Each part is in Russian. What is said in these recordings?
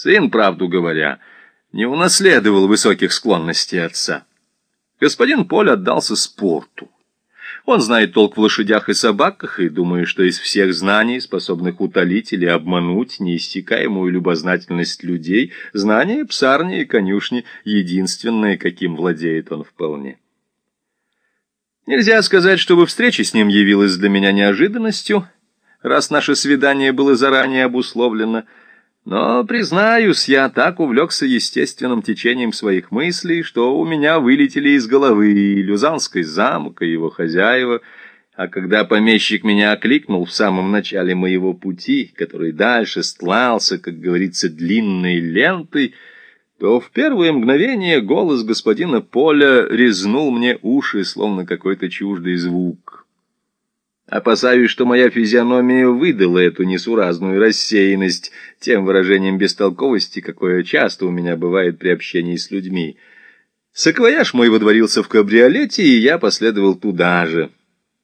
Сын, правду говоря, не унаследовал высоких склонностей отца. Господин Поль отдался спорту. Он знает толк в лошадях и собаках, и думаю, что из всех знаний, способных утолить или обмануть неистекаемую любознательность людей, знание псарни и конюшни — единственное, каким владеет он вполне. Нельзя сказать, чтобы встреча с ним явилась для меня неожиданностью, раз наше свидание было заранее обусловлено — но, признаюсь, я так увлекся естественным течением своих мыслей, что у меня вылетели из головы и Люзанский замок, и его хозяева, а когда помещик меня окликнул в самом начале моего пути, который дальше стлался, как говорится, длинной лентой, то в первое мгновение голос господина Поля резнул мне уши, словно какой-то чуждый звук. Опасаюсь, что моя физиономия выдала эту несуразную рассеянность тем выражением бестолковости, какое часто у меня бывает при общении с людьми. Саквояж мой водворился в кабриолете, и я последовал туда же.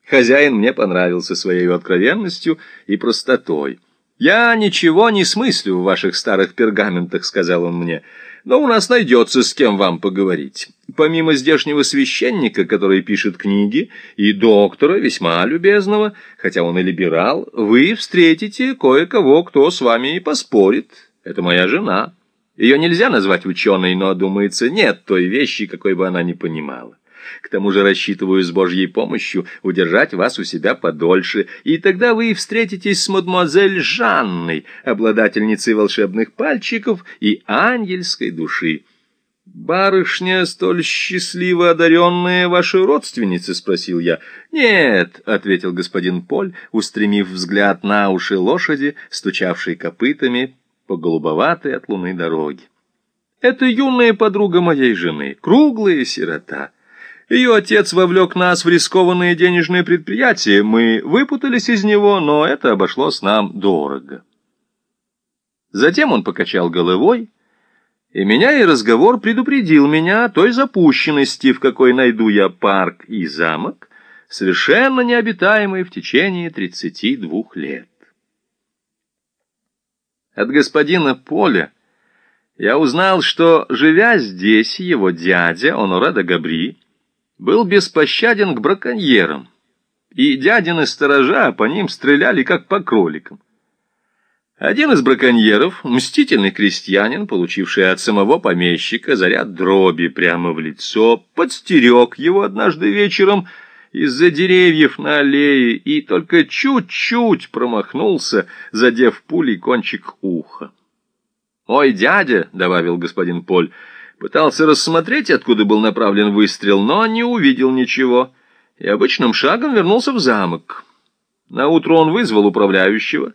Хозяин мне понравился своей откровенностью и простотой. «Я ничего не смыслю в ваших старых пергаментах», — сказал он мне, — но у нас найдется с кем вам поговорить. Помимо здешнего священника, который пишет книги, и доктора, весьма любезного, хотя он и либерал, вы встретите кое-кого, кто с вами и поспорит. Это моя жена. Ее нельзя назвать ученой, но, думается, нет той вещи, какой бы она ни понимала. К тому же рассчитываю с Божьей помощью удержать вас у себя подольше, и тогда вы встретитесь с мадемуазель Жанной, обладательницей волшебных пальчиков и ангельской души. «Барышня столь счастливо одаренная вашей родственницы?» — спросил я. «Нет», — ответил господин Поль, устремив взгляд на уши лошади, стучавшей копытами по голубоватой от луны дороге. «Это юная подруга моей жены, круглая сирота». Ее отец вовлек нас в рискованное денежное предприятие. Мы выпутались из него, но это обошлось нам дорого. Затем он покачал головой, и меня и разговор предупредил меня о той запущенности, в какой найду я парк и замок, совершенно необитаемый в течение 32 лет. От господина Поля я узнал, что, живя здесь, его дядя, Оноре де Габри, был беспощаден к браконьерам, и дядины сторожа по ним стреляли, как по кроликам. Один из браконьеров, мстительный крестьянин, получивший от самого помещика заряд дроби прямо в лицо, подстерег его однажды вечером из-за деревьев на аллее и только чуть-чуть промахнулся, задев пулей кончик уха. «Ой, дядя», — добавил господин Поль, — Пытался рассмотреть, откуда был направлен выстрел, но не увидел ничего, и обычным шагом вернулся в замок. Наутро он вызвал управляющего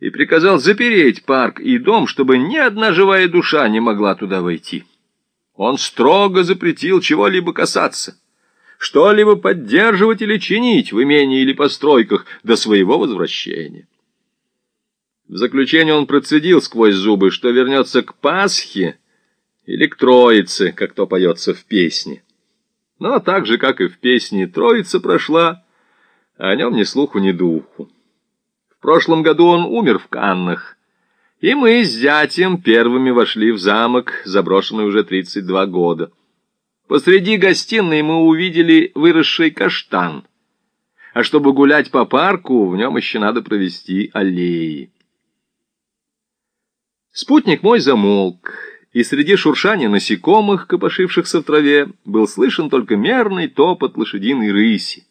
и приказал запереть парк и дом, чтобы ни одна живая душа не могла туда войти. Он строго запретил чего-либо касаться, что-либо поддерживать или чинить в имении или постройках до своего возвращения. В заключение он процедил сквозь зубы, что вернется к Пасхе, или к Троице, как то поется в песне. Но так же, как и в песне, Троица прошла, а о нем ни слуху, ни духу. В прошлом году он умер в Каннах, и мы с зятем первыми вошли в замок, заброшенный уже 32 года. Посреди гостиной мы увидели выросший каштан, а чтобы гулять по парку, в нем еще надо провести аллеи. Спутник мой замолк, и среди шуршания насекомых, копошившихся в траве, был слышен только мерный топот лошадиной рыси.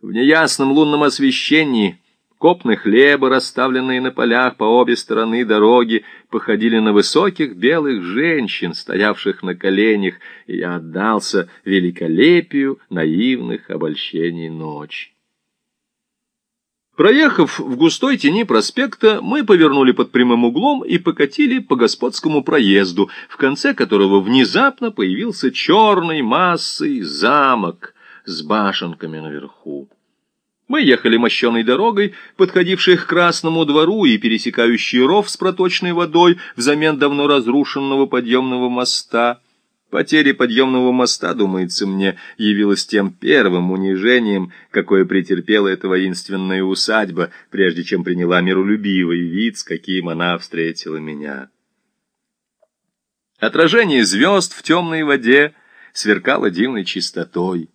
В неясном лунном освещении копны хлеба, расставленные на полях по обе стороны дороги, походили на высоких белых женщин, стоявших на коленях, и я отдался великолепию наивных обольщений ночи. Проехав в густой тени проспекта, мы повернули под прямым углом и покатили по господскому проезду, в конце которого внезапно появился черной массой замок с башенками наверху. Мы ехали мощеной дорогой, подходившей к Красному двору и пересекающей ров с проточной водой взамен давно разрушенного подъемного моста — Потеря подъемного моста, думается мне, явилась тем первым унижением, какое претерпела эта воинственная усадьба, прежде чем приняла миролюбивый вид, с каким она встретила меня. Отражение звезд в темной воде сверкало дивной чистотой.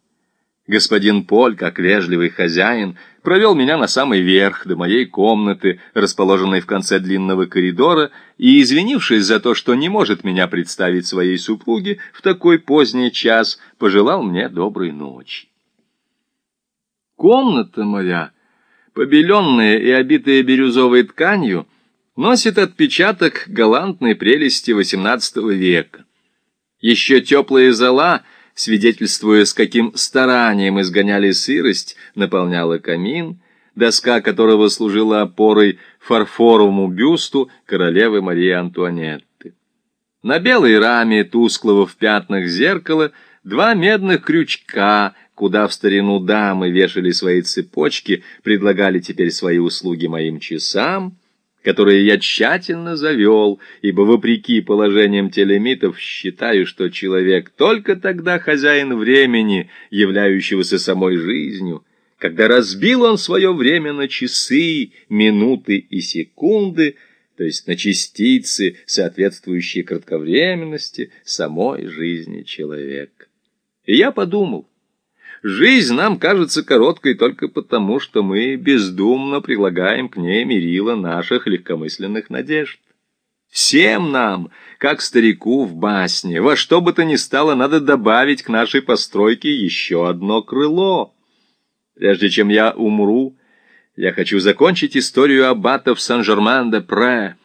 Господин Поль, как вежливый хозяин, провел меня на самый верх до моей комнаты, расположенной в конце длинного коридора, и, извинившись за то, что не может меня представить своей супруге в такой поздний час, пожелал мне доброй ночи. Комната моя, побеленная и обитая бирюзовой тканью, носит отпечаток галантной прелести XVIII века. Еще теплая зола — свидетельствуя, с каким старанием изгоняли сырость, наполняла камин, доска которого служила опорой фарфоровому бюсту королевы Марии Антуанетты. На белой раме тусклого в пятнах зеркала два медных крючка, куда в старину дамы вешали свои цепочки, предлагали теперь свои услуги моим часам — которые я тщательно завел, ибо, вопреки положениям телемитов, считаю, что человек только тогда хозяин времени, являющегося самой жизнью, когда разбил он свое время на часы, минуты и секунды, то есть на частицы, соответствующие кратковременности самой жизни человека. И я подумал, Жизнь нам кажется короткой только потому, что мы бездумно прилагаем к ней мерило наших легкомысленных надежд. Всем нам, как старику в басне, во что бы то ни стало, надо добавить к нашей постройке еще одно крыло. Прежде чем я умру, я хочу закончить историю аббатов Сан-Жерман-де-Пре.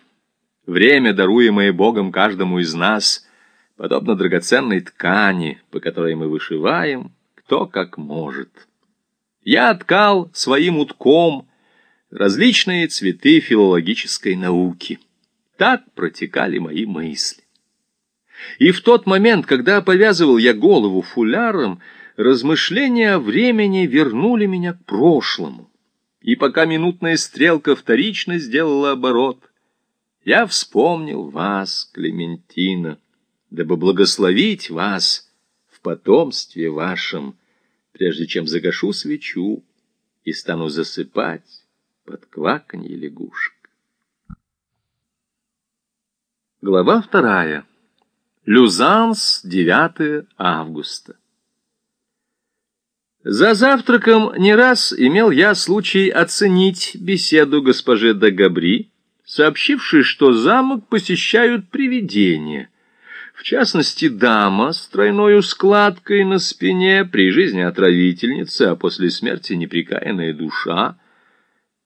Время, даруемое Богом каждому из нас, подобно драгоценной ткани, по которой мы вышиваем, кто как может. Я ткал своим утком различные цветы филологической науки. Так протекали мои мысли. И в тот момент, когда повязывал я голову фуляром, размышления о времени вернули меня к прошлому. И пока минутная стрелка вторично сделала оборот, я вспомнил вас, Клементина, дабы благословить вас потомстве вашем, прежде чем загашу свечу и стану засыпать под кваканье лягушек. Глава вторая. Люзанс, 9 августа. За завтраком не раз имел я случай оценить беседу госпожи де Габри, сообщившей, что замок посещают привидения — частности, дама с тройной складкой на спине, при жизни отравительница, а после смерти неприкаянная душа.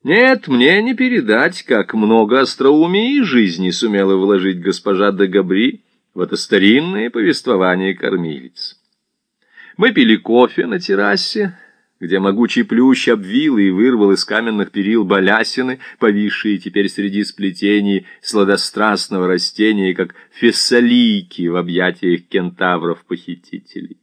Нет, мне не передать, как много остроумия и жизни сумела вложить госпожа де Габри в это старинное повествование кормилиц. Мы пили кофе на террасе, где могучий плющ обвил и вырвал из каменных перил балясины, повисшие теперь среди сплетений сладострастного растения, как фессалийки в объятиях кентавров-похитителей.